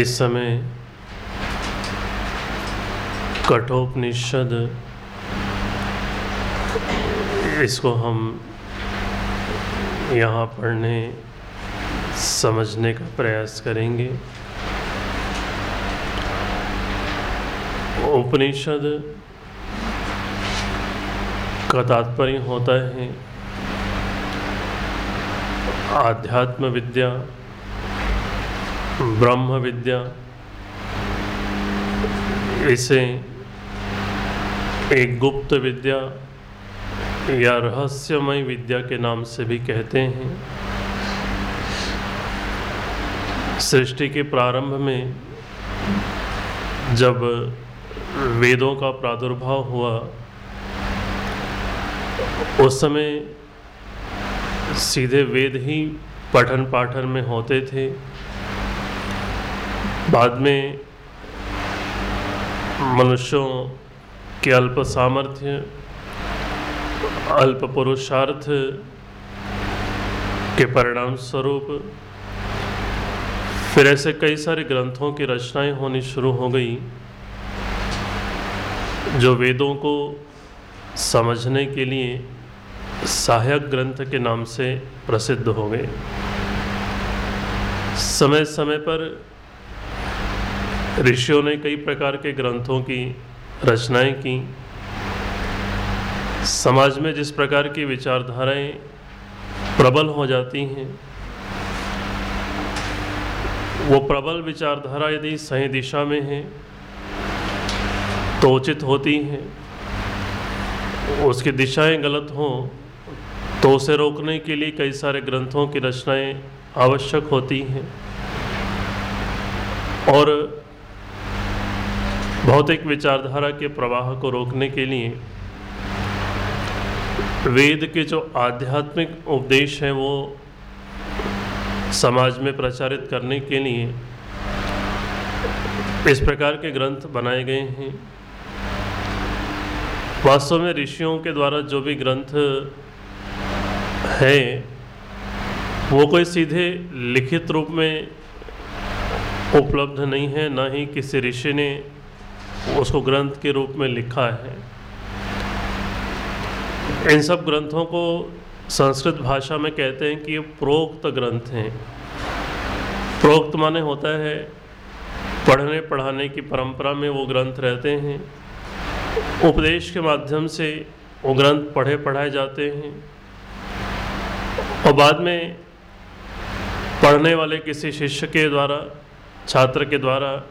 इस समय कठोपनिषद इसको हम यहाँ पढ़ने, समझने का प्रयास करेंगे। उपनिषद का तात्पर्य होता है आध्यात्म विद्या ब्रह्म विद्या इसे एक गुप्त विद्या या रहस्यमय विद्या के नाम से भी कहते हैं। सृष्टि के प्रारंभ में जब वेदों का प्रादुर्भाव हुआ, उस समय सीधे वेद ही पठन पाठन में होते थे। बाद में मनुष्यों के अल्प सामर्थ्य, अल्प पुरुषार्थ के परिणाम स्वरूप फिर ऐसे कई सारे ग्रंथों की रचनाएँ होनी शुरू हो गई, जो वेदों को समझने के लिए सहायक ग्रंथ के नाम से प्रसिद्ध हो गए। समय समय पर ऋषियों ने कई प्रकार के ग्रंथों की रचनाएँ की। समाज में जिस प्रकार की विचारधाराएँ प्रबल हो जाती हैं, वो प्रबल विचारधारा यदि सही दिशा में है तो उचित होती हैं। उसकी दिशाएँ गलत हों तो उसे रोकने के लिए कई सारे ग्रंथों की रचनाएँ आवश्यक होती हैं। और भौतिक विचारधारा के प्रवाह को रोकने के लिए वेद के जो आध्यात्मिक उपदेश हैं वो समाज में प्रचारित करने के लिए इस प्रकार के ग्रंथ बनाए गए हैं। वास्तव में ऋषियों के द्वारा जो भी ग्रंथ हैं, वो कोई सीधे लिखित रूप में उपलब्ध नहीं है, ना ही किसी ऋषि ने उसको ग्रंथ के रूप में लिखा है। इन सब ग्रंथों को संस्कृत भाषा में कहते हैं कि ये प्रोक्त ग्रंथ हैं। प्रोक्त माने होता है, पढ़ने पढ़ाने की परंपरा में वो ग्रंथ रहते हैं। उपदेश के माध्यम से वो ग्रंथ पढ़े पढ़ाए जाते हैं। और बाद में पढ़ने वाले किसी शिष्य के द्वारा, छात्र के द्वारा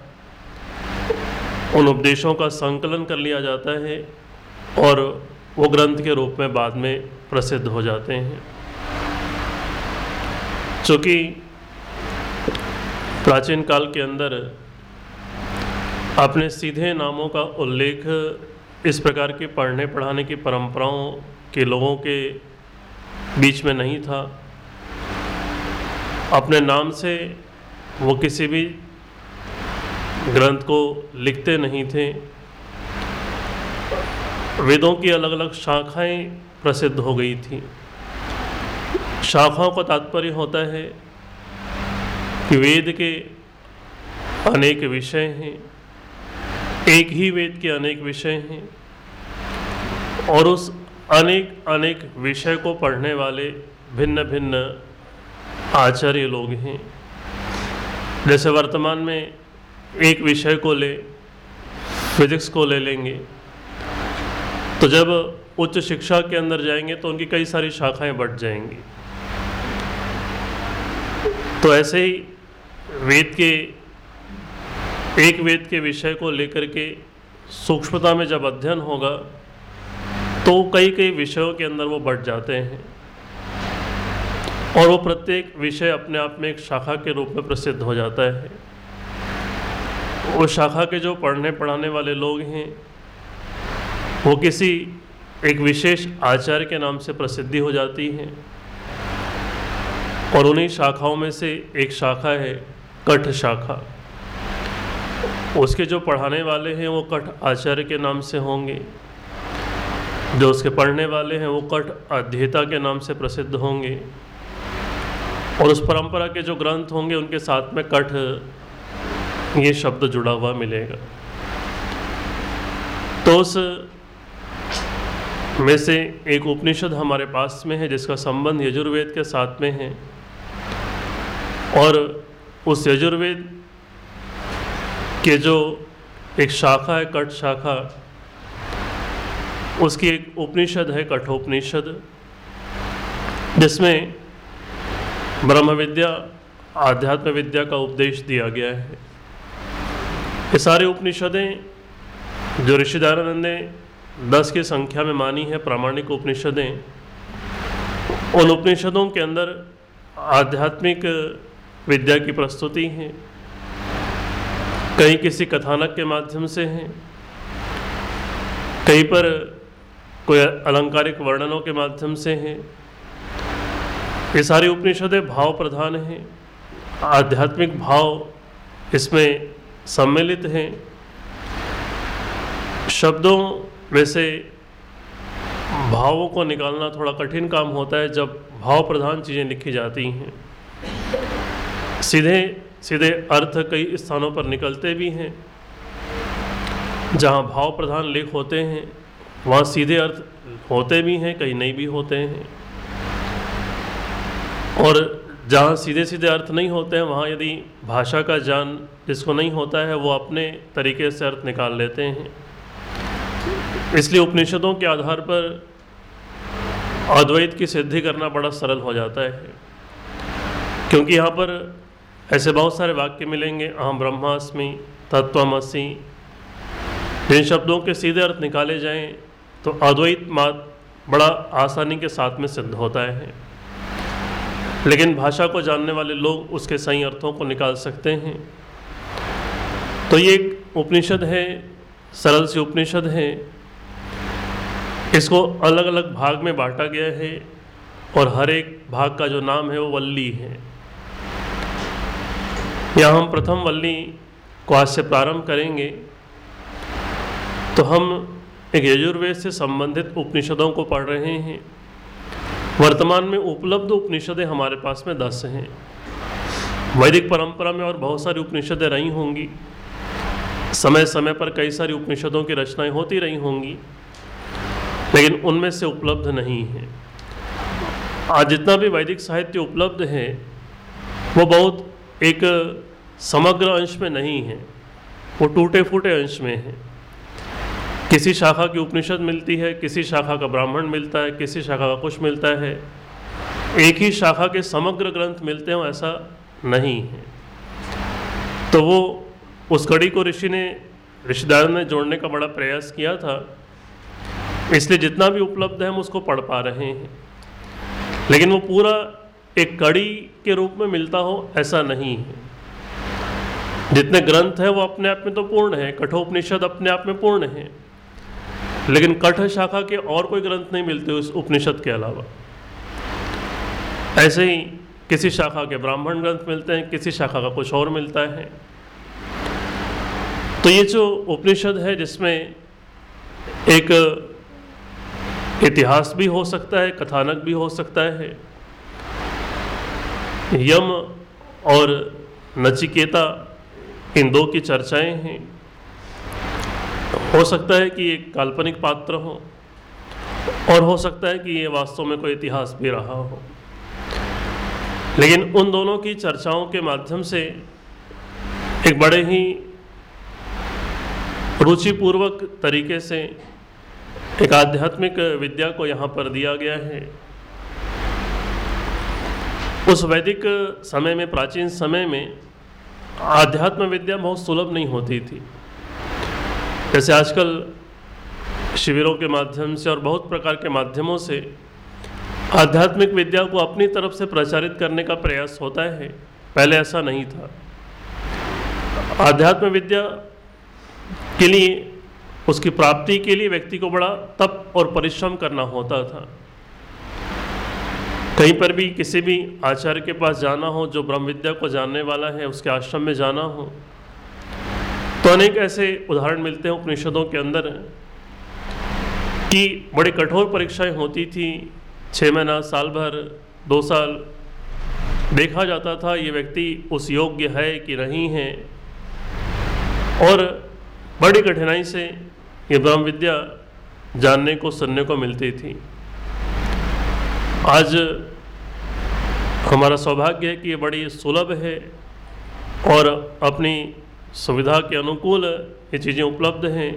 उन उपदेशों का संकलन कर लिया जाता है और वो ग्रंथ के रूप में बाद में प्रसिद्ध हो जाते हैं। चूँकि प्राचीन काल के अंदर अपने सीधे नामों का उल्लेख इस प्रकार के पढ़ने पढ़ाने की परंपराओं के लोगों के बीच में नहीं था। अपने नाम से वो किसी भी ग्रंथ को लिखते नहीं थे। वेदों की अलग अलग शाखाएँ प्रसिद्ध हो गई थी। शाखाओं का तात्पर्य होता है कि वेद के अनेक विषय हैं। एक ही वेद के अनेक विषय हैं और उस अनेक अनेक विषय को पढ़ने वाले भिन्न भिन्न आचार्य लोग हैं। जैसे वर्तमान में एक विषय को ले फिजिक्स को ले लेंगे। तो जब उच्च शिक्षा के अंदर जाएँगे तो उनकी कई सारी शाखाएँ बढ़ जाएँगी। तो ऐसे ही वेद के, एक वेद के विषय को लेकर के सूक्ष्मता में जब अध्ययन होगा तो कई कई विषयों के अंदर वो बढ़ जाते हैं। और वो प्रत्येक विषय अपने आप में एक शाखा के रूप में प्रसिद्ध हो जाता है। वो शाखा के जो पढ़ने पढ़ाने वाले लोग हैं, वो किसी एक विशेष आचार्य के नाम से प्रसिद्धि हो जाती है। और उन्हीं शाखाओं में से एक शाखा है, कठ शाखा। उसके जो पढ़ाने वाले हैं, वो कठ आचार्य के नाम से होंगे। जो उसके पढ़ने वाले हैं, वो कठ अध्येता के नाम से प्रसिद्ध होंगे। और उस परंपरा के जो ग्रंथ होंगे, उनके साथ में कठ ये शब्द जुड़ा हुआ मिलेगा। तो उस में से एक उपनिषद हमारे पास में है, जिसका संबंध यजुर्वेद के साथ में है। और उस यजुर्वेद के जो एक शाखा है, कट शाखा, उसकी एक उपनिषद है, कठोपनिषद, जिसमें ब्रह्म विद्या आध्यात्म विद्या का उपदेश दिया गया है। ये सारे उपनिषदें जो ऋषिदारानंद ने दस की संख्या में मानी है, प्रामाणिक उपनिषदें, उन उपनिषदों के अंदर आध्यात्मिक विद्या की प्रस्तुति है, कहीं किसी कथानक के माध्यम से हैं, कहीं पर कोई अलंकारिक वर्णनों के माध्यम से हैं। ये सारी उपनिषदें भाव प्रधान हैं, आध्यात्मिक भाव इसमें सम्मिलित हैं। शब्दों में से भावों को निकालना थोड़ा कठिन काम होता है जब भाव प्रधान चीज़ें लिखी जाती हैं। सीधे सीधे अर्थ कई स्थानों पर निकलते भी हैं। जहाँ भाव प्रधान लेख होते हैं, वहाँ सीधे अर्थ होते भी हैं, कहीं नहीं भी होते हैं। और जहाँ सीधे सीधे अर्थ नहीं होते हैं, वहाँ यदि भाषा का ज्ञान जिसको नहीं होता है, वो अपने तरीके से अर्थ निकाल लेते हैं। इसलिए उपनिषदों के आधार पर अद्वैत की सिद्धि करना बड़ा सरल हो जाता है। क्योंकि यहाँ पर ऐसे बहुत सारे वाक्य मिलेंगे अहम ब्रह्मास्मि तत्वमसी इन शब्दों के सीधे अर्थ निकाले जाएँ तो अद्वैत मात बड़ा आसानी के साथ में सिद्ध होता है। लेकिन भाषा को जानने वाले लोग उसके सही अर्थों को निकाल सकते हैं। तो ये एक उपनिषद है, सरल सी उपनिषद है। इसको अलग अलग भाग में बांटा गया है और हर एक भाग का जो नाम है वो वल्ली है। यहाँ हम प्रथम वल्ली को आज से प्रारंभ करेंगे। तो हम एक यजुर्वेद से संबंधित उपनिषदों को पढ़ रहे हैं। वर्तमान में उपलब्ध उपनिषदें हमारे पास में दस हैं। वैदिक परंपरा में और बहुत सारी उपनिषदें रही होंगी। समय समय पर कई सारी उपनिषदों की रचनाएँ होती रही होंगी, लेकिन उनमें से उपलब्ध नहीं है। आज जितना भी वैदिक साहित्य उपलब्ध है, वो बहुत एक समग्र अंश में नहीं है, वो टूटे फूटे अंश में है। किसी शाखा की उपनिषद मिलती है, किसी शाखा का ब्राह्मण मिलता है, किसी शाखा का कुछ मिलता है। एक ही शाखा के समग्र ग्रंथ मिलते हैं ऐसा नहीं है। तो वो उस कड़ी को ऋषि ने ऋषिदार ने जोड़ने का बड़ा प्रयास किया था। इसलिए जितना भी उपलब्ध है हम उसको पढ़ पा रहे हैं। लेकिन वो पूरा एक कड़ी के रूप में मिलता हो ऐसा नहीं है। जितने ग्रंथ हैं वो अपने आप में तो पूर्ण है, कठोपनिषद अपने आप में पूर्ण है। लेकिन कठ शाखा के और कोई ग्रंथ नहीं मिलते उस उपनिषद के अलावा। ऐसे ही किसी शाखा के ब्राह्मण ग्रंथ मिलते हैं, किसी शाखा का कुछ और मिलता है। तो ये जो उपनिषद है, जिसमें एक इतिहास भी हो सकता है, कथानक भी हो सकता है, यम और नचिकेता इन दो की चर्चाएँ हैं। हो सकता है कि एक काल्पनिक पात्र हो, और हो सकता है कि ये वास्तव में कोई इतिहास भी रहा हो। लेकिन उन दोनों की चर्चाओं के माध्यम से एक बड़े ही रुचिपूर्वक तरीके से एक आध्यात्मिक विद्या को यहाँ पर दिया गया है। उस वैदिक समय में, प्राचीन समय में आध्यात्म विद्या बहुत सुलभ नहीं होती थी। जैसे आजकल शिविरों के माध्यम से और बहुत प्रकार के माध्यमों से आध्यात्मिक विद्या को अपनी तरफ़ से प्रचारित करने का प्रयास होता है। पहले ऐसा नहीं था। आध्यात्म विद्या के लिए, उसकी प्राप्ति के लिए व्यक्ति को बड़ा तप और परिश्रम करना होता था। कहीं पर भी किसी भी आचार्य के पास जाना हो, जो ब्रह्म विद्या को जानने वाला है, उसके आश्रम में जाना हो तो अनेक ऐसे उदाहरण मिलते हैं उपनिषदों के अंदर कि बड़ी कठोर परीक्षाएँ होती थी छः महीना, साल भर, दो साल। देखा जाता था ये व्यक्ति उस योग्य है कि नहीं है। और बड़ी कठिनाई से ये ब्रह्म विद्या जानने को, सुनने को मिलती थी। आज हमारा सौभाग्य है कि ये बड़ी सुलभ है और अपनी सुविधा के अनुकूल ये चीज़ें उपलब्ध हैं।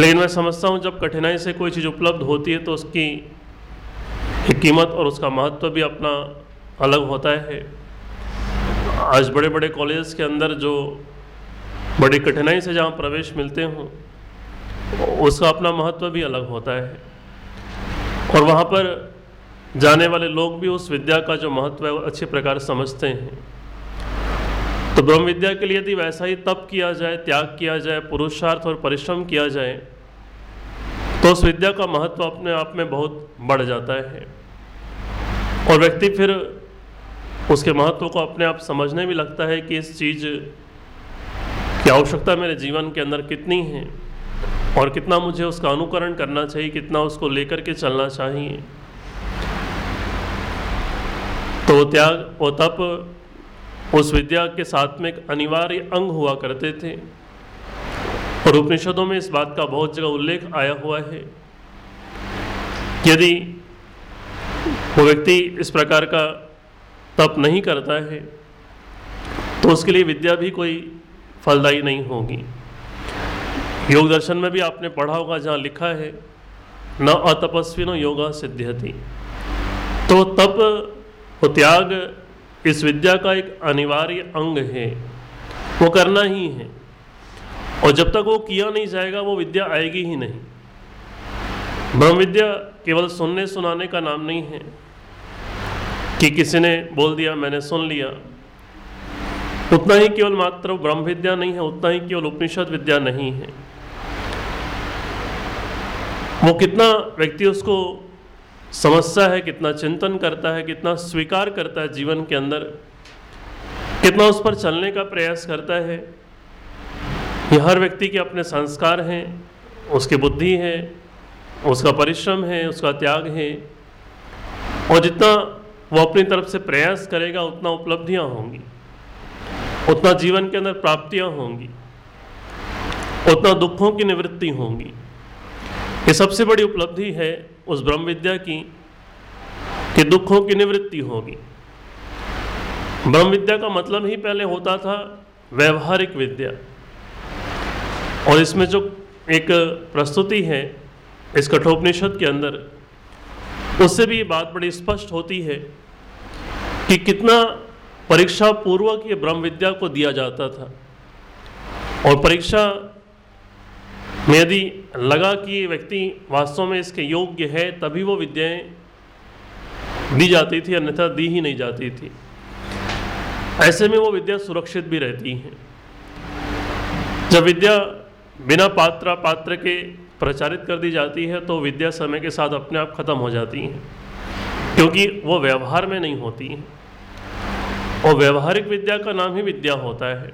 लेकिन मैं समझता हूँ जब कठिनाई से कोई चीज़ उपलब्ध होती है तो उसकी कीमत और उसका महत्व भी अपना अलग होता है। आज बड़े बड़े कॉलेज के अंदर जो बड़ी कठिनाई से जहाँ प्रवेश मिलते हों, उसका अपना महत्व भी अलग होता है। और वहाँ पर जाने वाले लोग भी उस विद्या का जो महत्व है वो अच्छे प्रकार समझते हैं। तो ब्रह्म विद्या के लिए यदि वैसा ही तप किया जाए, त्याग किया जाए, पुरुषार्थ और परिश्रम किया जाए तो उस विद्या का महत्व अपने आप में बहुत बढ़ जाता है। और व्यक्ति फिर उसके महत्व को अपने आप समझने भी लगता है कि इस चीज़ की आवश्यकता मेरे जीवन के अंदर कितनी है और कितना मुझे उसका अनुकरण करना चाहिए, कितना उसको लेकर के चलना चाहिए। तो त्याग, वो तप उस विद्या के साथ में एक अनिवार्य अंग हुआ करते थे। और उपनिषदों में इस बात का बहुत जगह उल्लेख आया हुआ है। यदि वो व्यक्ति इस प्रकार का तप नहीं करता है तो उसके लिए विद्या भी कोई फलदायी नहीं होगी। योग दर्शन में भी आपने पढ़ा होगा, जहाँ लिखा है, न अतपस्वी न योगा सिद्ध्यति। तो तप वो त्याग इस विद्या का एक अनिवार्य अंग है, वो करना ही है। और जब तक वो किया नहीं जाएगा, वो विद्या आएगी ही नहीं। ब्रह्म विद्या केवल सुनने सुनाने का नाम नहीं है कि किसी ने बोल दिया, मैंने सुन लिया। उतना ही केवल मात्र ब्रह्म विद्या नहीं है, उतना ही केवल उपनिषद विद्या नहीं है। वो कितना व्यक्ति उसको समझता है, कितना चिंतन करता है, कितना स्वीकार करता है जीवन के अंदर, कितना उस पर चलने का प्रयास करता है। ये हर व्यक्ति के अपने संस्कार हैं, उसकी बुद्धि है, उसका परिश्रम है, उसका त्याग है, और जितना वो अपनी तरफ़ से प्रयास करेगा, उतना उपलब्धियाँ होंगी, उतना जीवन के अंदर प्राप्तियाँ होंगी, उतना दुखों की निवृत्ति होंगी। ये सबसे बड़ी उपलब्धि है उस ब्रह्म विद्या की, कि दुखों की निवृत्ति होगी। ब्रह्म विद्या का मतलब ही पहले होता था व्यवहारिक विद्या। और इसमें जो एक प्रस्तुति है, इस कठोपनिषद के अंदर, उससे भी ये बात बड़ी स्पष्ट होती है, कि कितना परीक्षा पूर्वक ये ब्रह्म विद्या को दिया जाता था। और परीक्षा में यदि लगा कि ये व्यक्ति वास्तव में इसके योग्य है, तभी वो विद्याएँ दी जाती थी, अन्यथा दी ही नहीं जाती थी। ऐसे में वो विद्या सुरक्षित भी रहती हैं। जब विद्या बिना पात्र पात्र के प्रचारित कर दी जाती है तो विद्या समय के साथ अपने आप खत्म हो जाती हैं, क्योंकि वो व्यवहार में नहीं होती हैं। और व्यवहारिक विद्या का नाम ही विद्या होता है।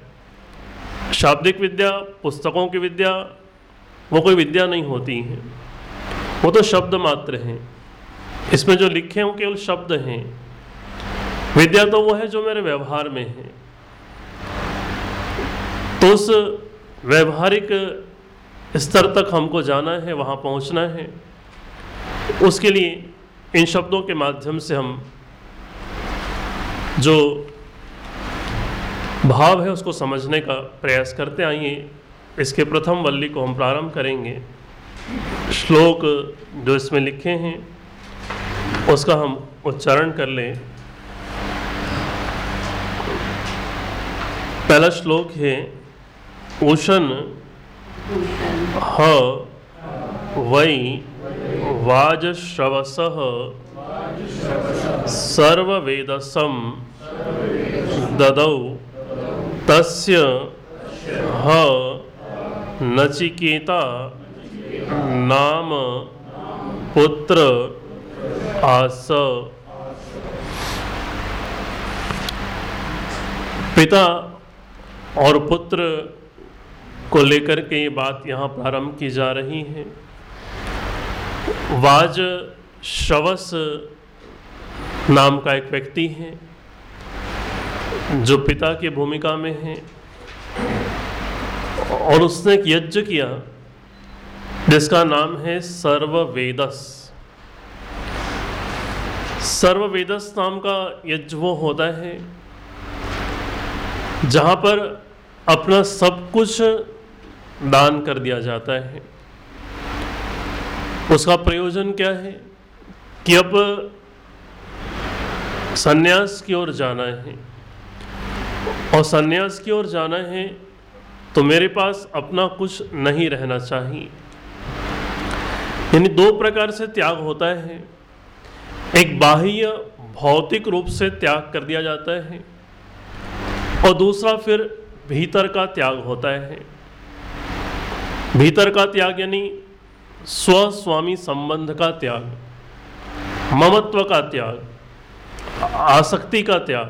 शाब्दिक विद्या, पुस्तकों की विद्या वो कोई विद्या नहीं होती हैं। वो तो शब्द मात्र हैं। इसमें जो लिखे हैं वो केवल शब्द हैं। विद्या तो वो है जो मेरे व्यवहार में है। तो उस व्यवहारिक स्तर तक हमको जाना है, वहाँ पहुँचना है। उसके लिए इन शब्दों के माध्यम से हम जो भाव है उसको समझने का प्रयास करते आइए। इसके प्रथम वल्ली को हम प्रारंभ करेंगे। श्लोक जो इसमें लिखे हैं, उसका हम उच्चारण कर लें। पहला श्लोक है उषण ह वै वाजश्रवस सर्ववेदसं ददौ तस्य ह नचिकेता नाम पुत्र आस। पिता और पुत्र को लेकर के ये बात यहाँ प्रारंभ की जा रही है। वाज शवस नाम का एक व्यक्ति है, जो पिता की भूमिका में है। और उसने एक यज्ञ किया, जिसका नाम है सर्ववेदस। सर्ववेदस नाम का यज्ञ वो होता है, जहाँ पर अपना सब कुछ दान कर दिया जाता है। उसका प्रयोजन क्या है कि अब सन्यास की ओर जाना है, और सन्यास की ओर जाना है तो मेरे पास अपना कुछ नहीं रहना चाहिए। यानी दो प्रकार से त्याग होता है। एक बाह्य भौतिक रूप से त्याग कर दिया जाता है और दूसरा फिर भीतर का त्याग होता है। भीतर का त्याग यानी स्व स्वामी संबंध का त्याग, ममत्व का त्याग आसक्ति का त्याग,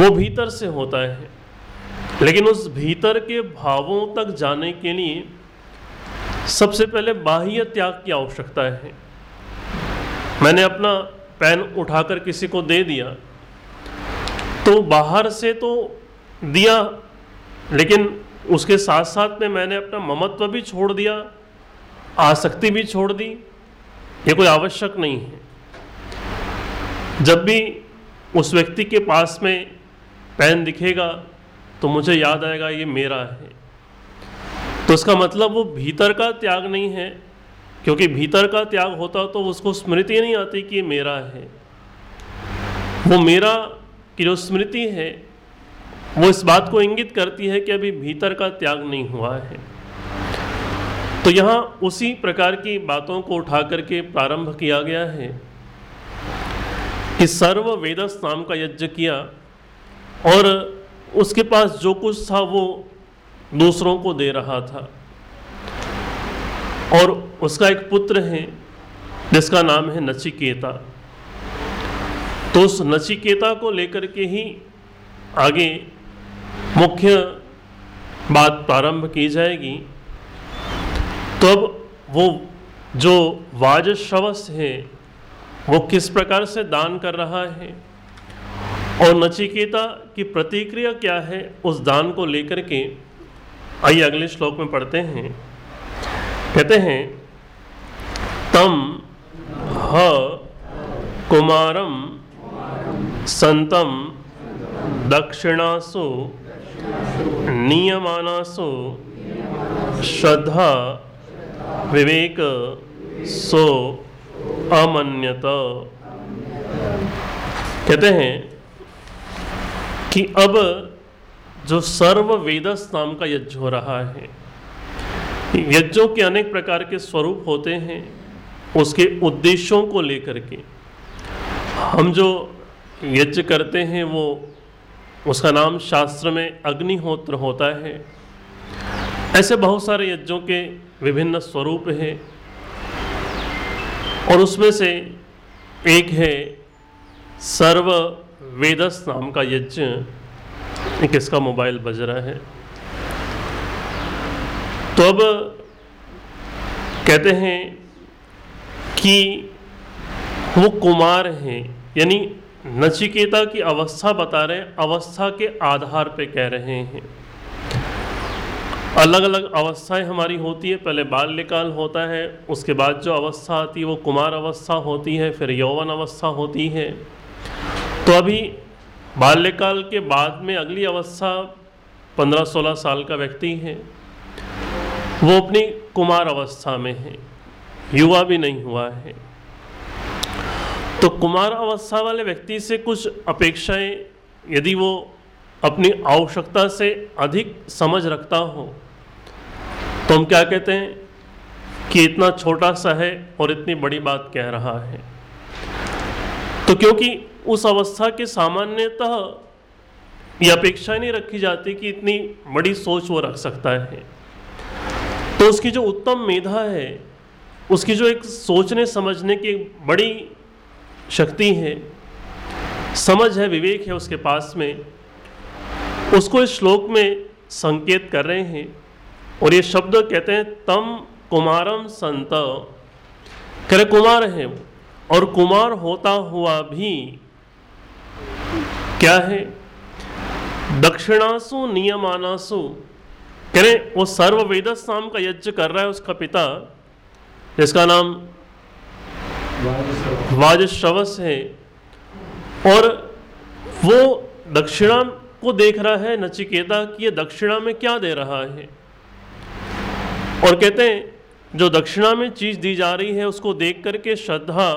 वो भीतर से होता है। लेकिन उस भीतर के भावों तक जाने के लिए सबसे पहले बाह्य त्याग की आवश्यकता है। मैंने अपना पेन उठाकर किसी को दे दिया तो बाहर से तो दिया, लेकिन उसके साथ साथ में मैंने अपना ममत्व भी छोड़ दिया, आसक्ति भी छोड़ दी। ये कोई आवश्यक नहीं है। जब भी उस व्यक्ति के पास में पेन दिखेगा तो मुझे याद आएगा ये मेरा है। तो इसका मतलब वो भीतर का त्याग नहीं है, क्योंकि भीतर का त्याग होता तो उसको स्मृति नहीं आती कि ये मेरा है। वो मेरा की जो स्मृति है, वो इस बात को इंगित करती है कि अभी भीतर का त्याग नहीं हुआ है। तो यहाँ उसी प्रकार की बातों को उठा करके प्रारंभ किया गया है कि सर्व वेदस नाम का यज्ञ किया और उसके पास जो कुछ था वो दूसरों को दे रहा था। और उसका एक पुत्र है, जिसका नाम है नचिकेता। तो उस नचिकेता को लेकर के ही आगे मुख्य बात प्रारंभ की जाएगी। तब तो वो जो वाजश्रवस है, वो किस प्रकार से दान कर रहा है? और नचिकेता की प्रतिक्रिया क्या है, उस दान को लेकर के आइए अगले श्लोक में पढ़ते हैं। कहते हैं, तम ह कुमारम संतम दक्षिणासु नियमानासु श्रद्धा विवेक सो अमन्यत। कहते हैं कि अब जो सर्व वेदस नाम का यज्ञ हो रहा है, यज्ञों के अनेक प्रकार के स्वरूप होते हैं, उसके उद्देश्यों को लेकर के। हम जो यज्ञ करते हैं, वो, उसका नाम शास्त्र में अग्निहोत्र होता है। ऐसे बहुत सारे यज्ञों के विभिन्न स्वरूप हैं, और उसमें से एक है सर्व वेदस नाम का यज्ञ किसका मोबाइल बज रहा है। तो अब कहते हैं कि वो कुमार हैं, यानी नचिकेता की अवस्था बता रहे हैं, अवस्था के आधार पे कह रहे हैं। अलग अलग अवस्थाएँ हमारी होती है, पहले बाल्यकाल होता है, उसके बाद जो अवस्था आती है, वो कुमार अवस्था होती है, फिर यौवन अवस्था होती है। तो अभी बाल्यकाल के बाद में अगली अवस्था पंद्रह सोलह साल का व्यक्ति है। वो अपनी कुमार अवस्था में है। युवा भी नहीं हुआ है। तो कुमार अवस्था वाले व्यक्ति से कुछ अपेक्षाएँ यदि वो अपनी आवश्यकता से अधिक समझ रखता हो तो हम क्या कहते हैं कि इतना छोटा सा है और इतनी बड़ी बात कह रहा है। तो क्योंकि उस अवस्था के सामान्यतः ये अपेक्षा नहीं रखी जाती कि इतनी बड़ी सोच वो रख सकता है। तो उसकी जो उत्तम मेधा है, उसकी जो एक सोचने समझने की बड़ी शक्ति है, समझ है, विवेक है उसके पास में, उसको इस श्लोक में संकेत कर रहे हैं और ये शब्द कहते हैं, तम कुमारम संत। करे कुमार है और कुमार होता हुआ भी क्या है? दक्षिणासु, नियमानासु। कह रहे वो सर्व वेदस नाम का यज्ञ कर रहा है उसका पिता, जिसका नाम वाजश्रवस है। और वो दक्षिणा को देख रहा है, नचिकेता, कि ये दक्षिणा में क्या दे रहा है। और कहते हैं जो दक्षिणा में चीज़ दी जा रही है, उसको देख करके श्रद्धा,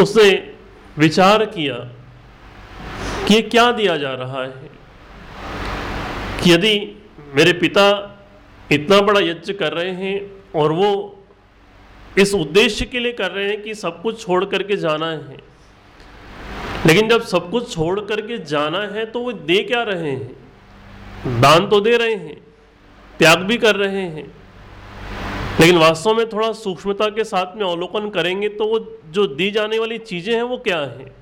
उसने विचार किया कि ये क्या दिया जा रहा है, कि यदि मेरे पिता इतना बड़ा यज्ञ कर रहे हैं और वो इस उद्देश्य के लिए कर रहे हैं कि सब कुछ छोड़ करके जाना है, लेकिन जब सब कुछ छोड़ करके जाना है तो वो दे क्या रहे हैं? दान तो दे रहे हैं, त्याग भी कर रहे हैं। लेकिन वास्तव में थोड़ा सूक्ष्मता के साथ में अवलोकन करेंगे तो वो जो दी जाने वाली चीज़ें हैं वो क्या है?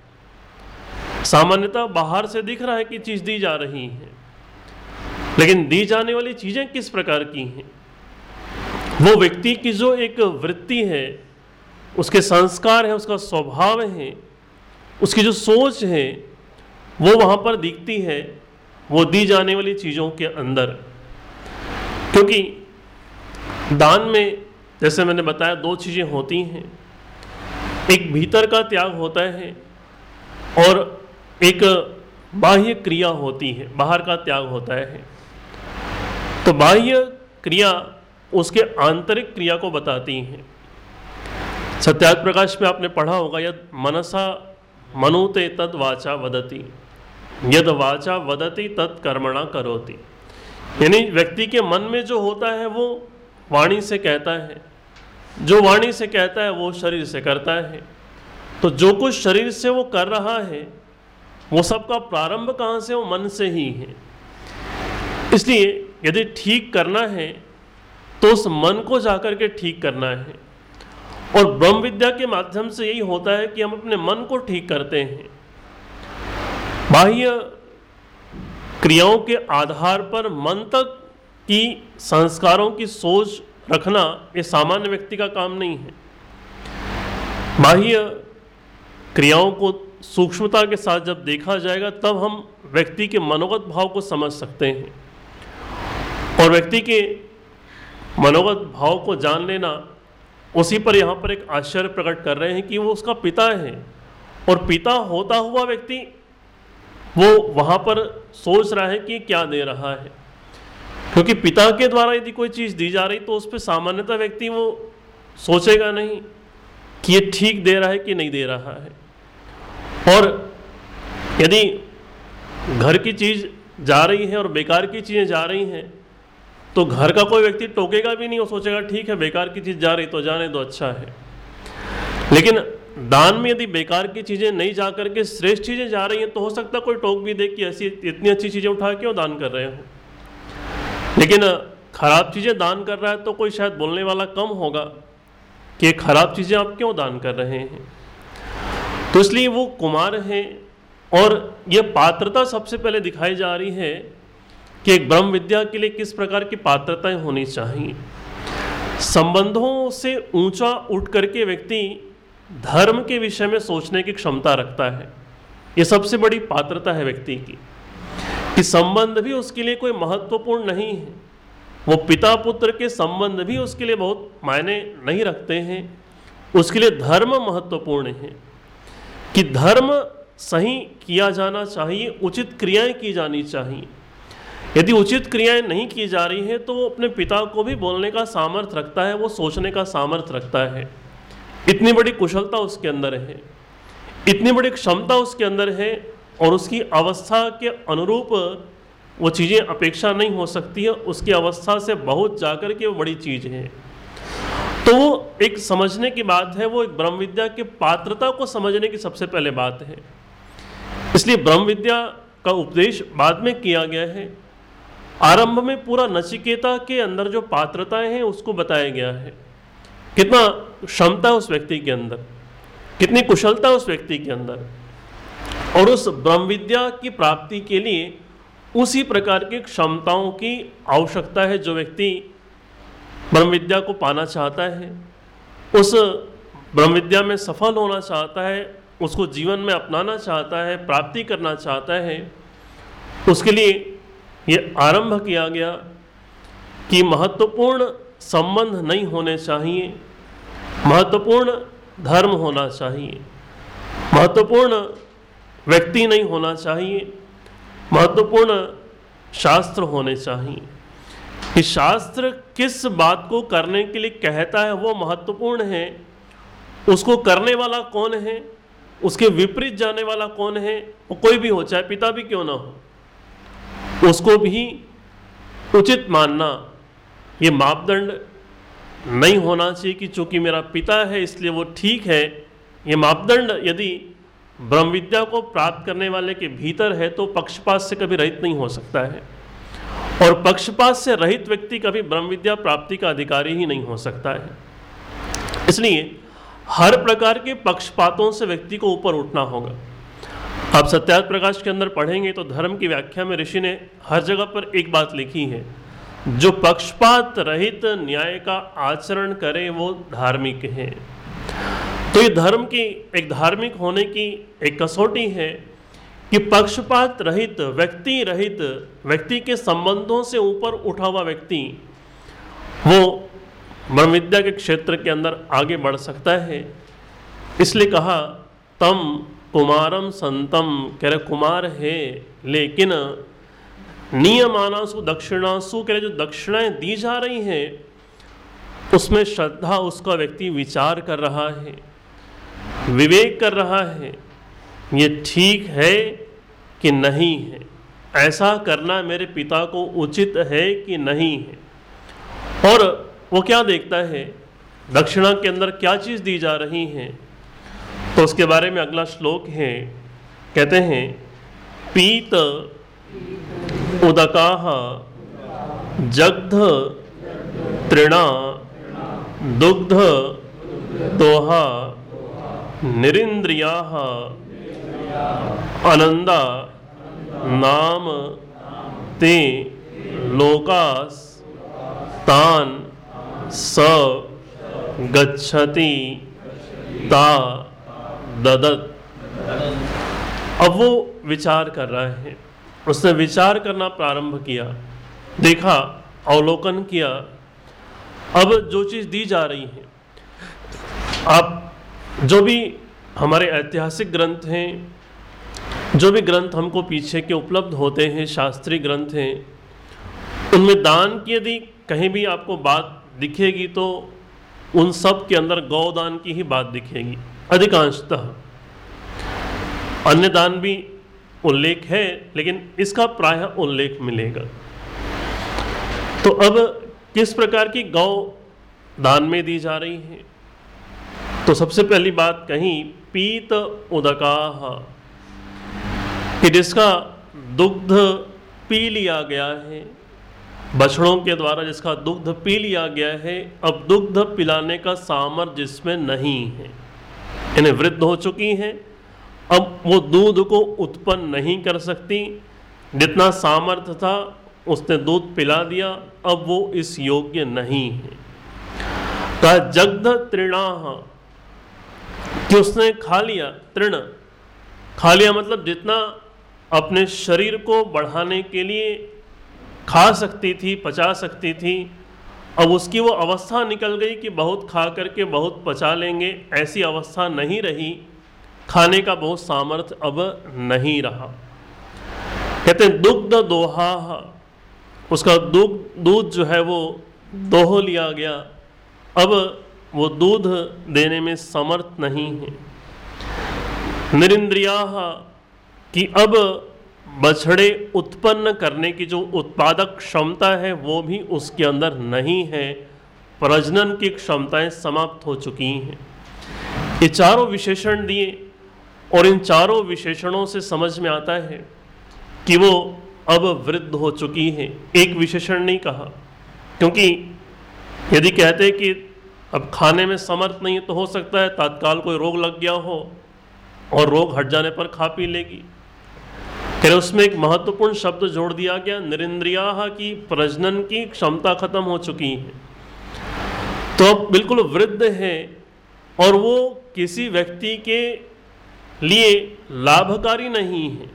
सामान्यतः बाहर से दिख रहा है कि चीज़ दी जा रही है। लेकिन दी जाने वाली चीज़ें किस प्रकार की हैं? वो व्यक्ति की जो एक वृत्ति है, उसके संस्कार है, उसका स्वभाव है, उसकी जो सोच है, वो वहाँ पर दिखती है, वो दी जाने वाली चीज़ों के अंदर। क्योंकि दान में, जैसे मैंने बताया, दो चीज़ें होती हैं। एक भीतर का त्याग होता है और एक बाह्य क्रिया होती है, बाहर का त्याग होता है। तो बाह्य क्रिया उसके आंतरिक क्रिया को बताती हैं। सत्याग प्रकाश में आपने पढ़ा होगा, यद मनसा मनुते तद वाचा वदती। यद वाचा वदती तत्कर्मणा करोती। यानी व्यक्ति के मन में जो होता है, वो वाणी से कहता है। जो वाणी से कहता है, वो शरीर से करता है। तो जो कुछ शरीर से वो कर रहा है, वो सब का प्रारंभ कहाँ से? वो मन से ही है। इसलिए यदि ठीक करना है तो उस मन को जाकर के ठीक करना है। और ब्रह्म विद्या के माध्यम से यही होता है कि हम अपने मन को ठीक करते हैं। बाह्य क्रियाओं के आधार पर मन तक की संस्कारों की सोच रखना ये सामान्य व्यक्ति का काम नहीं है। बाह्य क्रियाओं को सूक्ष्मता के साथ जब देखा जाएगा, तब हम व्यक्ति के मनोगत भाव को समझ सकते हैं। और व्यक्ति के मनोगत भाव को जान लेना, उसी पर यहाँ पर एक आश्चर्य प्रकट कर रहे हैं कि वो उसका पिता है। और पिता होता हुआ व्यक्ति वो वहाँ पर सोच रहा है कि क्या दे रहा है। क्योंकि पिता के द्वारा यदि कोई चीज़ दी जा रही तो उस पर सामान्यतः व्यक्ति वो सोचेगा नहीं कि ये ठीक दे रहा है कि नहीं दे रहा है। और यदि घर की चीज़ जा रही है और बेकार की चीज़ें जा रही हैं तो घर का कोई व्यक्ति टोकेगा भी नहीं और सोचेगा, ठीक है, बेकार की चीज़ जा रही तो जाने दो अच्छा है। लेकिन दान में यदि बेकार की चीज़ें नहीं जा करके श्रेष्ठ चीज़ें जा रही हैं तो हो सकता कोई टोक भी दे कि ऐसी इतनी अच्छी चीज़ें उठा के क्यों दान कर रहे हो। लेकिन खराब चीज़ें दान कर रहा है तो कोई शायद बोलने वाला कम होगा कि खराब चीज़ें आप क्यों दान कर रहे हैं? तो इसलिए वो कुमार हैं और ये पात्रता सबसे पहले दिखाई जा रही है कि एक ब्रह्म विद्या के लिए किस प्रकार की पात्रताएँ होनी चाहिए। संबंधों से ऊँचा उठ करके व्यक्ति धर्म के विषय में सोचने की क्षमता रखता है। ये सबसे बड़ी पात्रता है व्यक्ति की। कि संबंध भी उसके लिए कोई महत्वपूर्ण नहीं है। वो पिता पुत्र के संबंध भी उसके लिए बहुत मायने नहीं रखते हैं। उसके लिए धर्म महत्वपूर्ण है कि धर्म सही किया जाना चाहिए, उचित क्रियाएँ की जानी चाहिए। यदि उचित क्रियाएँ नहीं की जा रही हैं तो वो अपने पिता को भी बोलने का सामर्थ्य रखता है, वो सोचने का सामर्थ्य रखता है। इतनी बड़ी कुशलता उसके अंदर है। इतनी बड़ी क्षमता उसके अंदर है और उसकी अवस्था के अनुरूप वो चीज़ें अपेक्षा नहीं हो सकती है, उसकी अवस्था से बहुत जाकर के बड़ी चीज़ है। तो वो एक समझने की बात है, वो एक ब्रह्म विद्या की पात्रता को समझने की सबसे पहले बात है। इसलिए ब्रह्म विद्या का उपदेश बाद में किया गया है। आरंभ में पूरा नचिकेता के अंदर जो पात्रताएँ हैं, उसको बताया गया है। कितना क्षमता उस व्यक्ति के अंदर, कितनी कुशलता उस व्यक्ति के अंदर। और उस ब्रह्म विद्या की प्राप्ति के लिए उसी प्रकार की क्षमताओं की आवश्यकता है जो व्यक्ति ब्रह्म विद्या को पाना चाहता है। उस ब्रह्म विद्या में सफल होना चाहता है, उसको जीवन में अपनाना चाहता है, प्राप्ति करना चाहता है, उसके लिए ये आरंभ किया गया कि महत्वपूर्ण संबंध नहीं होने चाहिए, महत्वपूर्ण धर्म होना चाहिए। महत्वपूर्ण व्यक्ति नहीं होना चाहिए। महत्वपूर्ण शास्त्र होने चाहिए। कि शास्त्र किस बात को करने के लिए कहता है, वो महत्वपूर्ण है। उसको करने वाला कौन है? उसके विपरीत जाने वाला कौन है? वो कोई भी हो, चाहे पिता भी क्यों ना हो। उसको भी उचित मानना, ये मापदंड नहीं होना चाहिए कि चूँकि मेरा पिता है, इसलिए वो ठीक है। ये मापदंड यदि ब्रह्म विद्या को प्राप्त करने वाले के भीतर है तो पक्षपात से कभी रहित नहीं हो सकता है। और पक्षपात से रहित व्यक्ति कभी ब्रह्म विद्या प्राप्ति का अधिकारी ही नहीं हो सकता है। इसलिए हर प्रकार के पक्षपातों से व्यक्ति को ऊपर उठना होगा। आप सत्यार्थ प्रकाश के अंदर पढ़ेंगे तो धर्म की व्याख्या में ऋषि ने हर जगह पर एक बात लिखी है, जो पक्षपात रहित न्याय का आचरण करे वो धार्मिक है। तो ये धर्म की, एक धार्मिक होने की एक कसौटी है कि पक्षपात रहित, व्यक्ति रहित, व्यक्ति के संबंधों से ऊपर उठा हुआ व्यक्ति वो ब्रह्म विद्या के क्षेत्र के अंदर आगे बढ़ सकता है। इसलिए कहा, तम कुमारम संतम, कह रहे, कुमार है, लेकिन नियमानासु, दक्षिणासु, कह रहे, जो दक्षिणाएँ दी जा रही हैं, उसमें श्रद्धा, उसका व्यक्ति विचार कर रहा है। विवेक कर रहा है, ये ठीक है कि नहीं है? ऐसा करना मेरे पिता को उचित है कि नहीं है? और वो क्या देखता है? दक्षिणा के अंदर क्या चीज़ दी जा रही है? तो उसके बारे में अगला श्लोक है, कहते हैं, पीत उदका जग्ध तृणा दुग्ध दोहा। निरिंद्रिया अनंदा नाम ते लोकास तान स गच्छति ता ददत। अब वो विचार कर रहा है। उसने विचार करना प्रारंभ किया, देखा, अवलोकन किया। अब जो चीज़ दी जा रही है, आप जो भी हमारे ऐतिहासिक ग्रंथ हैं, जो भी ग्रंथ हमको पीछे के उपलब्ध होते हैं, शास्त्रीय ग्रंथ हैं, उनमें दान की यदि कहीं भी आपको बात दिखेगी तो उन सब के अंदर गौदान की ही बात दिखेगी, अधिकांशतः। अन्य दान भी उल्लेख है, लेकिन इसका प्राय उल्लेख मिलेगा। तो अब किस प्रकार की गौ दान में दी जा रही है? तो सबसे पहली बात कहीं पीत उदका कि जिसका दुग्ध पी लिया गया है। बछड़ों के द्वारा जिसका दुग्ध पी लिया गया है, अब दुग्ध पिलाने का सामर्थ्य जिसमें नहीं है। इन्हें वृद्ध हो चुकी हैं। अब वो दूध को उत्पन्न नहीं कर सकती। जितना सामर्थ्य था, उसने दूध पिला दिया। अब वो इस योग्य नहीं है। का जग्ध तृणा कि उसने खा लिया तृण। खा लिया मतलब जितना अपने शरीर को बढ़ाने के लिए खा सकती थी, पचा सकती थी, अब उसकी वो अवस्था निकल गई कि बहुत खा करके बहुत पचा लेंगे, ऐसी अवस्था नहीं रही। खाने का बहुत सामर्थ्य अब नहीं रहा। कहते हैं, दुग्ध दोहा उसका दूध दूध जो है वो दोह लिया गया। अब वो दूध देने में समर्थ नहीं है। निरिंद्रिया कि अब बछड़े उत्पन्न करने की जो उत्पादक क्षमता है, वो भी उसके अंदर नहीं है। प्रजनन की क्षमताएँ समाप्त हो चुकी हैं। ये चारों विशेषण दिए और इन चारों विशेषणों से समझ में आता है कि वो अब वृद्ध हो चुकी है। एक विशेषण नहीं कहा, क्योंकि यदि कहते कि अब खाने में समर्थ नहीं तो हो सकता है तत्काल कोई रोग लग गया हो और रोग हट जाने पर खा पी लेगी। फिर उसमें एक महत्वपूर्ण शब्द जोड़ दिया गया, निरिंद्रिया की प्रजनन की क्षमता खत्म हो चुकी है। तो अब बिल्कुल वृद्ध है और वो किसी व्यक्ति के लिए लाभकारी नहीं है,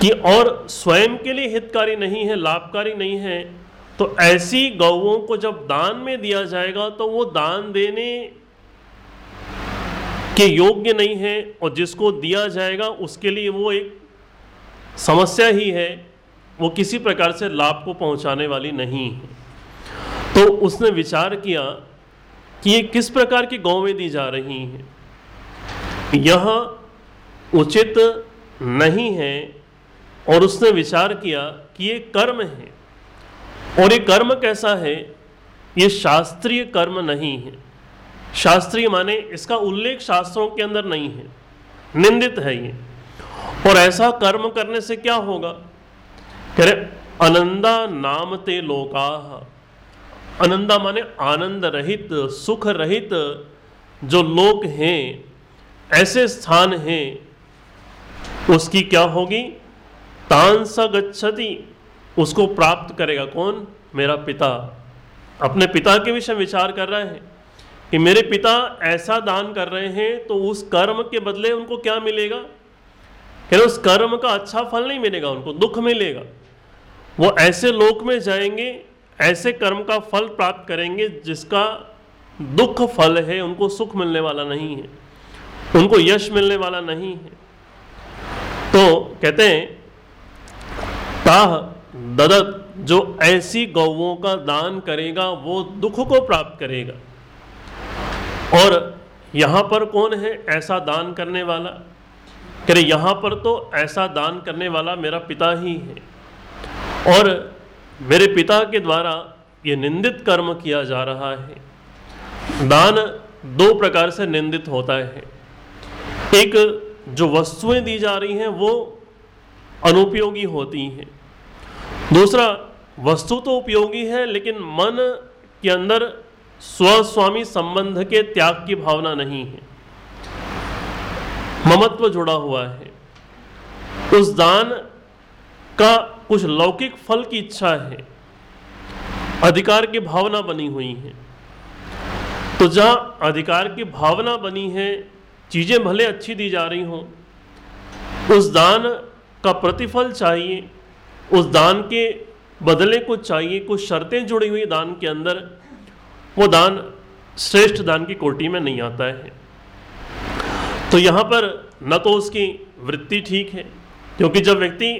कि और स्वयं के लिए हितकारी नहीं है, लाभकारी नहीं है तो ऐसी गौओं को जब दान में दिया जाएगा तो वो दान देने के योग्य नहीं है, और जिसको दिया जाएगा, उसके लिए वो एक समस्या ही है। वो किसी प्रकार से लाभ को पहुँचाने वाली नहीं है। तो उसने विचार किया कि ये किस प्रकार की गौवें दी जा रही हैं। यह उचित नहीं है, और उसने विचार किया कि ये कर्म है। और ये कर्म कैसा है? ये शास्त्रीय कर्म नहीं है। शास्त्रीय माने इसका उल्लेख शास्त्रों के अंदर नहीं है। निंदित है ये। और ऐसा कर्म करने से क्या होगा? कह रहे, अनंदा नाम ते लोका। अनंदा माने आनंद रहित, सुख रहित जो लोक हैं, ऐसे स्थान हैं, उसकी क्या होगी? तांस गच्छति। उसको प्राप्त करेगा कौन? मेरा पिता। अपने पिता के विषय विचार कर रहे हैं कि मेरे पिता ऐसा दान कर रहे हैं तो उस कर्म के बदले उनको क्या मिलेगा? कह उस कर्म का अच्छा फल नहीं मिलेगा उनको, दुख मिलेगा। वो ऐसे लोक में जाएँगे, ऐसे कर्म का फल प्राप्त करेंगे जिसका दुख फल है, उनको सुख मिलने वाला नहीं है, उनको यश मिलने वाला नहीं है। तो कहते हैं, ताह ददत जो ऐसी गौवों का दान करेगा, वो दुख को प्राप्त करेगा। और यहाँ पर कौन है ऐसा दान करने वाला? कह रहे, यहाँ पर तो ऐसा दान करने वाला मेरा पिता ही है। और मेरे पिता के द्वारा ये निंदित कर्म किया जा रहा है। दान दो प्रकार से निंदित होता है। एक जो वस्तुएँ दी जा रही हैं, वो अनुपयोगी होती हैं। दूसरा, वस्तु तो उपयोगी है, लेकिन मन के अंदर स्वस्वामी संबंध के त्याग की भावना नहीं है। ममत्व जुड़ा हुआ है। उस दान का कुछ लौकिक फल की इच्छा है। अधिकार की भावना बनी हुई है। तो जहाँ अधिकार की भावना बनी है, चीज़ें भले अच्छी दी जा रही हों, उस दान का प्रतिफल चाहिए। उस दान के बदले को चाहिए, कुछ शर्तें जुड़ी हुई दान के अंदर, वो दान श्रेष्ठ दान की कोटि में नहीं आता है। तो यहाँ पर न तो उसकी वृत्ति ठीक है, क्योंकि जब व्यक्ति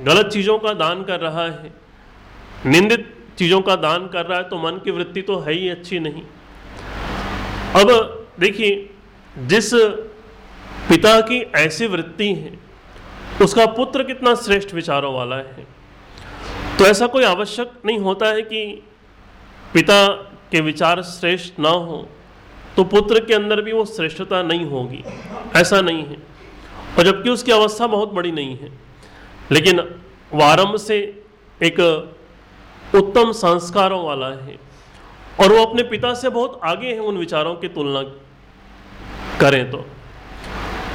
गलत चीज़ों का दान कर रहा है, निंदित चीज़ों का दान कर रहा है तो मन की वृत्ति तो है ही अच्छी नहीं। अब देखिए, जिस पिता की ऐसी वृत्ति है, उसका पुत्र कितना श्रेष्ठ विचारों वाला है। तो ऐसा कोई आवश्यक नहीं होता है कि पिता के विचार श्रेष्ठ ना हो तो पुत्र के अंदर भी वो श्रेष्ठता नहीं होगी। ऐसा नहीं है। और जबकि उसकी अवस्था बहुत बड़ी नहीं है, लेकिन वारंभ से एक उत्तम संस्कारों वाला है और वो अपने पिता से बहुत आगे है उन विचारों की तुलना करें तो।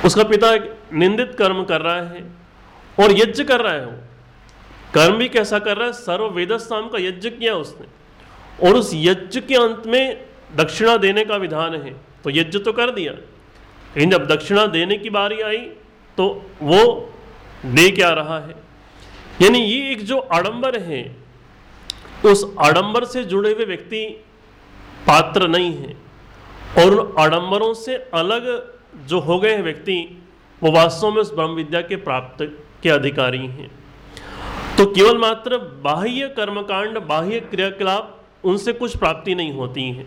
उसका पिता निंदित कर्म कर रहा है और यज्ञ कर रहा है वो। कर्म भी कैसा कर रहा है? सर्व वेदस्ताम का यज्ञ किया उसने। और उस यज्ञ के अंत में दक्षिणा देने का विधान है। तो यज्ञ तो कर दिया। लेकिन जब दक्षिणा देने की बारी आई तो वो दे क्या रहा है? यानी ये एक जो आडंबर है, उस आडंबर से जुड़े हुए व्यक्ति पात्र नहीं है। और उन आडंबरों से अलग जो हो गए हैं व्यक्ति, वो वास्तव में उस ब्रह्म विद्या के प्राप्त के अधिकारी हैं। तो केवल मात्र बाह्य कर्मकांड, बाह्य क्रियाकलाप उनसे कुछ प्राप्ति नहीं होती है।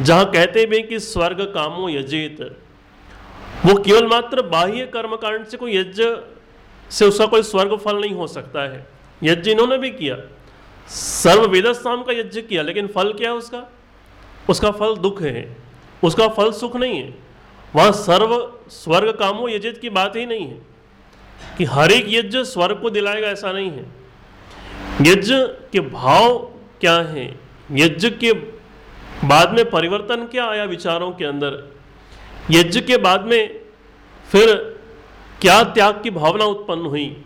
जहाँ कहते भी कि स्वर्ग कामो यजेत, वो केवल मात्र बाह्य कर्मकांड से कोई यज्ञ, से उसका कोई स्वर्ग फल नहीं हो सकता है। यज्ञ इन्होंने भी किया। सर्व वेदस्थान का यज्ञ किया, लेकिन फल क्या है उसका? उसका फल दुख है। उसका फल सुख नहीं है। वहाँ सर्व स्वर्ग कामो यज्ञ की बात ही नहीं है। कि हर एक यज्ञ स्वर्ग को दिलाएगा, ऐसा नहीं है। यज्ञ के भाव क्या है? यज्ञ के बाद में परिवर्तन क्या आया विचारों के अंदर? यज्ञ के बाद में फिर क्या त्याग की भावना उत्पन्न हुई?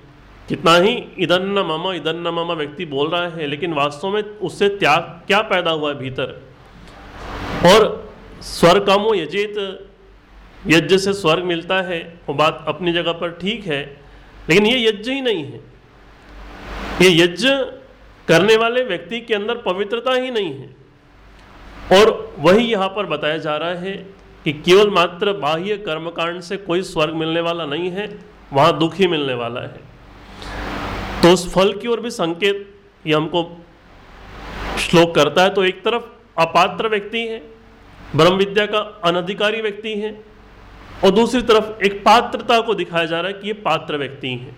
कितना ही इधन न मामा इधन न मामा व्यक्ति बोल रहा है, लेकिन वास्तव में उससे त्याग क्या पैदा हुआ है भीतर? और स्वर्ग कामो यजेत, यज्ञ से स्वर्ग मिलता है, वो बात अपनी जगह पर ठीक है लेकिन ये यज्ञ ही नहीं है। ये यज्ञ करने वाले व्यक्ति के अंदर पवित्रता ही नहीं है। और वही यहाँ पर बताया जा रहा है कि केवल मात्र बाह्य कर्मकांड से कोई स्वर्ग मिलने वाला नहीं है, वहाँ दुख ही मिलने वाला है। तो उस फल की ओर भी संकेत ये हमको श्लोक करता है। तो एक तरफ़ अपात्र व्यक्ति है, ब्रह्म विद्या का अनधिकारी व्यक्ति है और दूसरी तरफ़ एक पात्रता को दिखाया जा रहा है कि ये पात्र व्यक्ति है।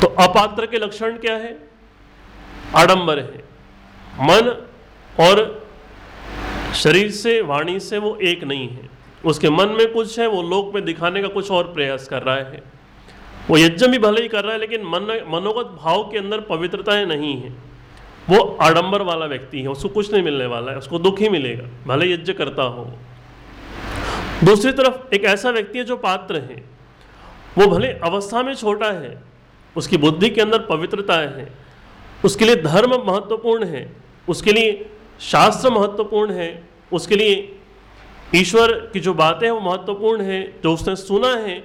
तो अपात्र के लक्षण क्या है? आडंबर है। मन और शरीर से, वाणी से वो एक नहीं है। उसके मन में कुछ है, वो लोक में दिखाने का कुछ और प्रयास कर रहा है। वो यज्ञ भी भले ही कर रहा है, लेकिन मन, मनोगत भाव के अंदर पवित्रताएँ नहीं है। वो आडंबर वाला व्यक्ति है, उसको कुछ नहीं मिलने वाला है, उसको दुख ही मिलेगा, भले यज्ञ करता हो। दूसरी तरफ़ एक ऐसा व्यक्ति है जो पात्र है। वो भले अवस्था में छोटा है, उसकी बुद्धि के अंदर पवित्रता है, उसके लिए धर्म महत्वपूर्ण है, उसके लिए शास्त्र महत्वपूर्ण है, उसके लिए ईश्वर की जो बातें हैं वो महत्वपूर्ण है, जो उसने सुना है,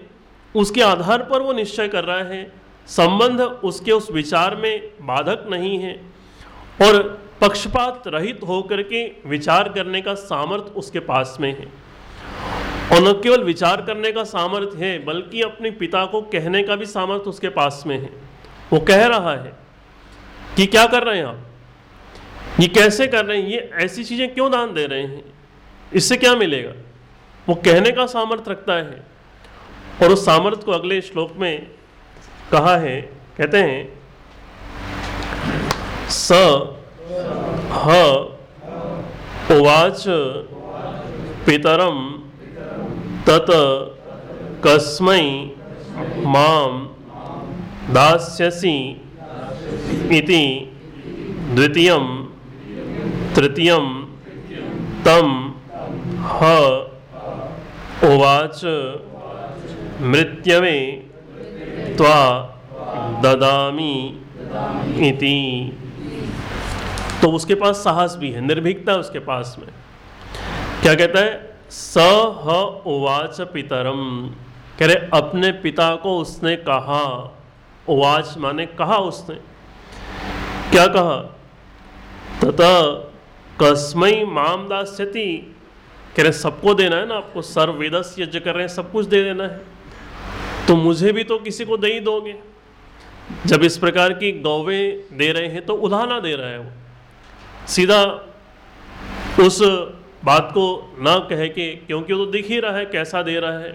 उसके आधार पर वो निश्चय कर रहा है। संबंध उसके उस विचार में बाधक नहीं है और पक्षपात रहित होकर के विचार करने का सामर्थ्य उसके पास में है। और न केवल विचार करने का सामर्थ्य है, बल्कि अपने पिता को कहने का भी सामर्थ्य उसके पास में है। वो कह रहा है कि क्या कर रहे हैं आप? ये कैसे कर रहे हैं? ये ऐसी चीज़ें क्यों दान दे रहे हैं? इससे क्या मिलेगा? वो कहने का सामर्थ्य रखता है। और उस सामर्थ्य को अगले श्लोक में कहा है, कहते हैं, स, ह, उवाच, पितरम तत कस्मै इति द्वितीयं तृतीयं तम ह उवाच मृत्यवे त्वा ददामी इति। तो उसके पास साहस भी है, निर्भीकता उसके पास में। क्या कहता है? स ह उवाच पितरम। कह रहे, अपने पिता को उसने कहा। उवाच माने कहा उसने। क्या कहा? तथा कस्मई माम दास्यति। कह रहे, सबको देना है ना आपको? सर्व वेदस यज्ञ कर रहे हैं, सब कुछ दे देना है। तो मुझे भी तो किसी को दे ही दोगे। जब इस प्रकार की गौवे दे रहे हैं तो उधाना दे रहा है वो। सीधा उस बात को ना कह के क्योंकि वो तो दिख ही रहा है, कैसा दे रहा है।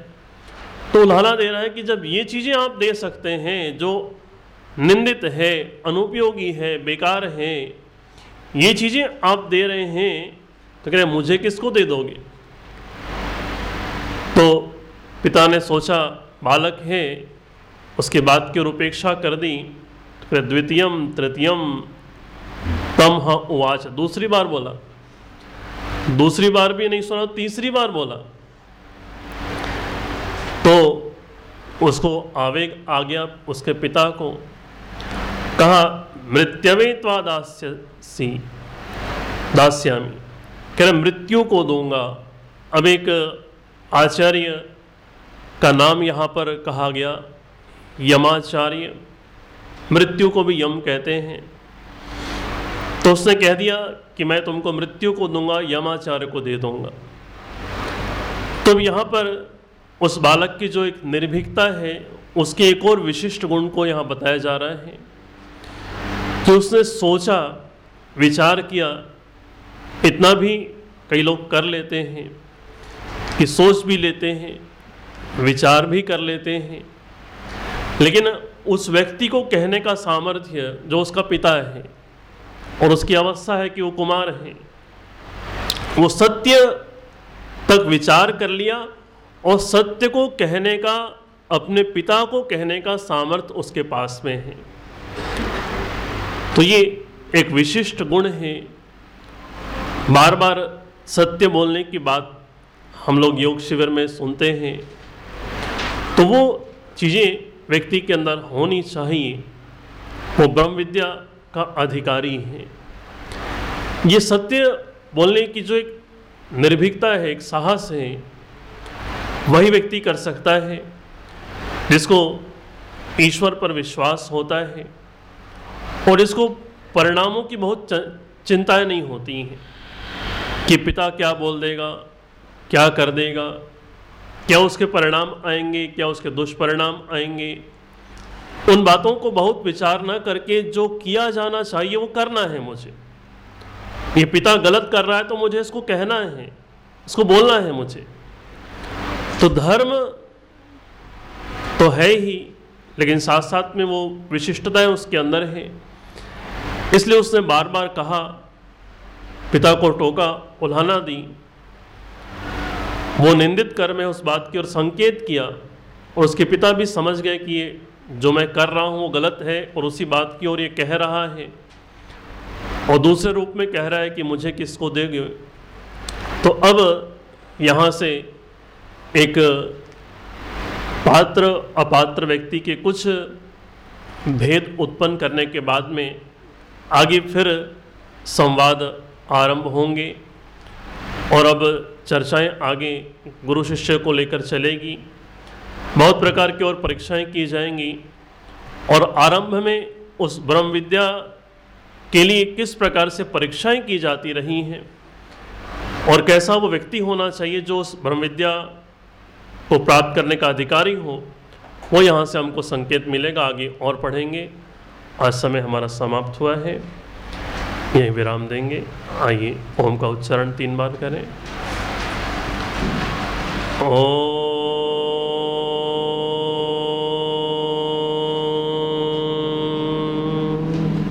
तो उल्हाना दे रहा है कि जब ये चीज़ें आप दे सकते हैं, जो निंदित है, अनुपयोगी है, बेकार है, ये चीज़ें आप दे रहे हैं तो कह रहे मुझे किसको दे दोगे? तो पिता ने सोचा, बालक है, उसके बाद की उपेक्षा कर दी तो फिर द्वितीयम, तृतीयम, तम ह उवाच। दूसरी बार बोला दूसरी बार भी नहीं सुना, तीसरी बार बोला। तो उसको आवेग आ गया, उसके पिता को कहा, मृत्यवे त्वा दास्य सी, दास्यामी। कह रहे, मृत्यु को दूँगा। अब एक आचार्य का नाम यहाँ पर कहा गया, यमाचार्य। मृत्यु को भी यम कहते हैं। तो उसने कह दिया कि मैं तुमको मृत्यु को दूँगा, यमाचार्य को दे दूँगा। तो यहाँ पर उस बालक की जो एक निर्भीकता है, उसके एक और विशिष्ट गुण को यहाँ बताया जा रहा है कि उसने सोचा, विचार किया, इतना भी कई लोग कर लेते हैं, कि सोच भी लेते हैं, विचार भी कर लेते हैं। लेकिन उस व्यक्ति को कहने का सामर्थ्य जो उसका पिता है और उसकी अवस्था है कि वो कुमार है। वो सत्य तक विचार कर लिया और सत्य को कहने का, अपने पिता को कहने का सामर्थ्य उसके पास में है। तो ये एक विशिष्ट गुण है। बार बार सत्य बोलने की बात हम लोग योग शिविर में सुनते हैं। तो वो चीज़ें व्यक्ति के अंदर होनी चाहिए। वो ब्रह्म विद्या का अधिकारी है। ये सत्य बोलने की जो एक निर्भीकता है, एक साहस है, वही व्यक्ति कर सकता है, जिसको ईश्वर पर विश्वास होता है और इसको परिणामों की बहुत चिंताएँ नहीं होती हैं कि पिता क्या बोल देगा, क्या कर देगा, क्या उसके परिणाम आएँगे, क्या उसके दुष्परिणाम आएँगे। उन बातों को बहुत विचार न करके जो किया जाना चाहिए, वो करना है मुझे। ये पिता गलत कर रहा है तो मुझे इसको कहना है, इसको बोलना है मुझे। तो धर्म तो है ही, लेकिन साथ साथ में वो विशिष्टताएँ उसके अंदर है। इसलिए उसने बार बार कहा, पिता को टोका, उल्हाना दी। वो निंदित कर में उस बात की और संकेत किया और उसके पिता भी समझ गए कि ये जो मैं कर रहा हूँ वो गलत है और उसी बात की ओर ये कह रहा है। और दूसरे रूप में कह रहा है कि मुझे किसको देगे? तो अब यहाँ से एक पात्र, अपात्र व्यक्ति के कुछ भेद उत्पन्न करने के बाद में आगे फिर संवाद आरंभ होंगे। और अब चर्चाएँ आगे गुरु शिष्य को लेकर चलेगी। बहुत प्रकार की और परीक्षाएँ की जाएँगी। और आरंभ में उस ब्रह्म विद्या के लिए किस प्रकार से परीक्षाएँ की जाती रही हैं और कैसा वो व्यक्ति होना चाहिए जो उस ब्रह्म विद्या को प्राप्त करने का अधिकारी हो, वो यहाँ से हमको संकेत मिलेगा। आगे और पढ़ेंगे। आज समय हमारा समाप्त हुआ है। यहीं विराम देंगे। आइए, ओम का उच्चारण तीन बार करें। ओम